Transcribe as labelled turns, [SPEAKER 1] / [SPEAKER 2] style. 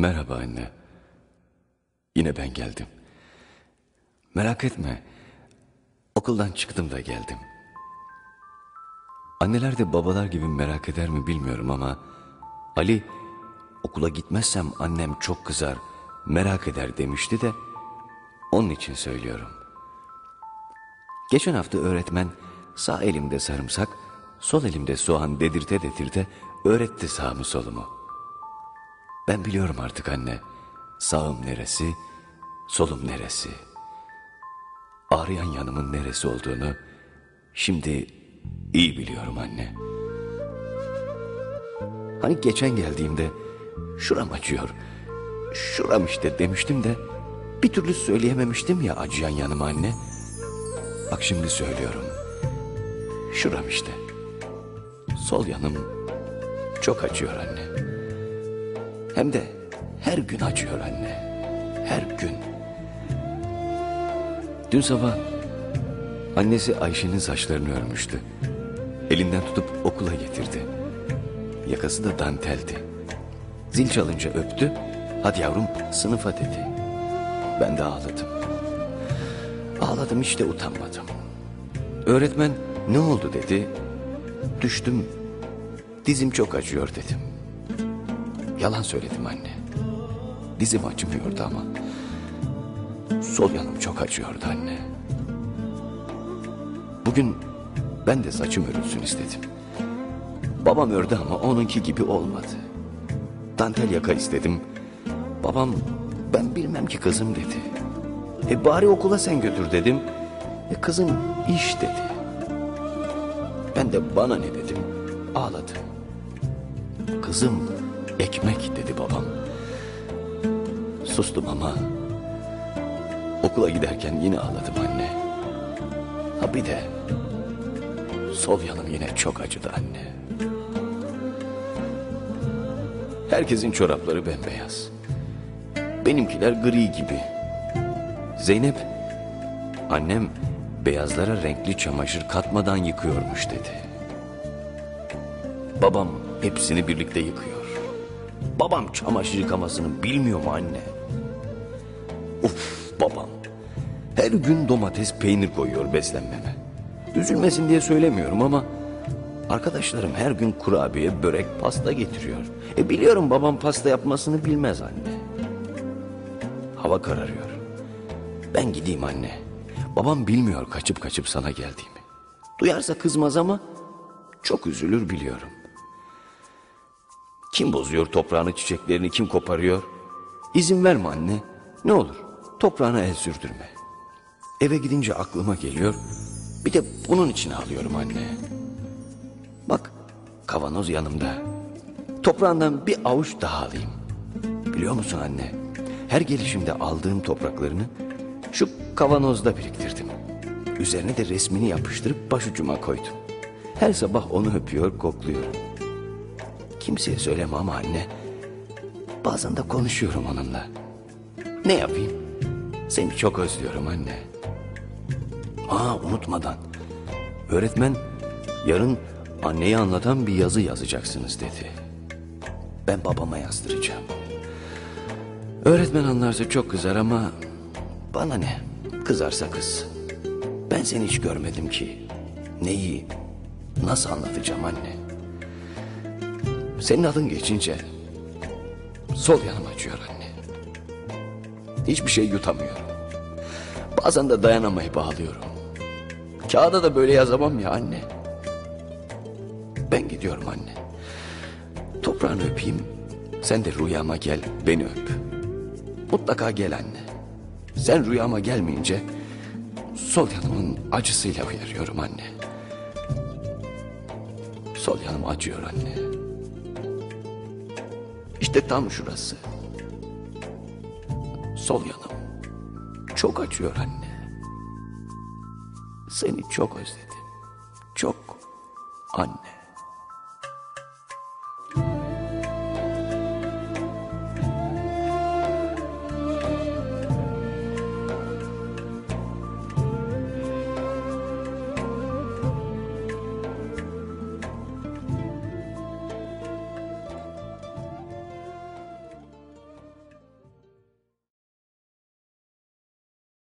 [SPEAKER 1] Merhaba anne. Yine ben geldim. Merak etme. Okuldan çıktım da geldim. Anneler de babalar gibi merak eder mi bilmiyorum ama Ali okula gitmezsem annem çok kızar, merak eder demişti de onun için söylüyorum. Geçen hafta öğretmen sağ elimde sarımsak, sol elimde soğan dedirte dedirte öğretti sağımı solumu. Ben biliyorum artık anne. Sağım neresi, solum neresi. Ağrıyan yanımın neresi olduğunu şimdi iyi biliyorum anne. Hani geçen geldiğimde şuram acıyor, şuram işte demiştim de bir türlü söyleyememiştim ya acıyan yanıma anne. Bak şimdi söylüyorum. Şuram işte. Sol yanım çok acıyor anne. Hem de her gün acıyor anne. Her gün. Dün sabah annesi Ayşe'nin saçlarını örmüştü. Elinden tutup okula getirdi. Yakası da danteldi. Zil çalınca öptü. Hadi yavrum sınıfa dedi. Ben de ağladım. Ağladım işte utanmadım. Öğretmen ne oldu dedi. Düştüm. Dizim çok acıyor dedim. Yalan söyledim anne. Dizim acımıyordu ama. Sol yanım çok acıyordu anne. Bugün ben de saçım örülsün istedim. Babam ördü ama onunki gibi olmadı. Dantel yaka istedim. Babam ben bilmem ki kızım dedi. E bari okula sen götür dedim. E kızım iş dedi. Ben de bana ne dedim. Ağladım. Kızım ekmek dedi babam. Sustum ama okula giderken yine ağladım anne. Ha bir de sol yanım yine çok acıdı anne. Herkesin çorapları bembeyaz. Benimkiler gri gibi. Zeynep, annem beyazlara renkli çamaşır katmadan yıkıyormuş dedi. Babam hepsini birlikte yıkıyor. Babam çamaşır yıkamasını bilmiyor mu anne? Uf babam. Her gün domates peynir koyuyor beslenmeme. Üzülmesin diye söylemiyorum ama arkadaşlarım her gün kurabiye, börek, pasta getiriyor. E biliyorum babam pasta yapmasını bilmez anne. Hava kararıyor. Ben gideyim anne. Babam bilmiyor kaçıp kaçıp sana geldiğimi. Duyarsa kızmaz ama çok üzülür biliyorum. Kim bozuyor toprağını çiçeklerini kim koparıyor? İzin verme anne. Ne olur toprağına el sürdürme. Eve gidince aklıma geliyor. Bir de bunun için ağlıyorum anne. Bak kavanoz yanımda. Toprağından bir avuç daha alayım. Biliyor musun anne? Her gelişimde aldığım topraklarını şu kavanozda biriktirdim. Üzerine de resmini yapıştırıp başucuma koydum. Her sabah onu öpüyor, kokluyorum. Kimseye söyleme ama anne. Bazen de konuşuyorum onunla. Ne yapayım? Seni çok özlüyorum anne. Aa unutmadan. Öğretmen yarın anneyi anlatan bir yazı yazacaksınız dedi. Ben babama yazdıracağım. Öğretmen anlarsa çok kızar ama bana ne? Kızarsa kız. Ben seni hiç görmedim ki. Neyi, nasıl anlatacağım anne? Senin adın geçince sol yanım acıyor anne. Hiçbir şey yutamıyorum. Bazen de dayanamayıp ağlıyorum. Kağıda da böyle yazamam ya anne. Ben gidiyorum anne. Toprağını öpeyim. Sen de rüyama gel beni öp. Mutlaka gel anne. Sen rüyama gelmeyince sol yanımın acısıyla uyarıyorum anne. Sol yanım acıyor anne. İşte tam şurası. Sol yanım. Çok acıyor anne. Seni çok özledim. Çok anne.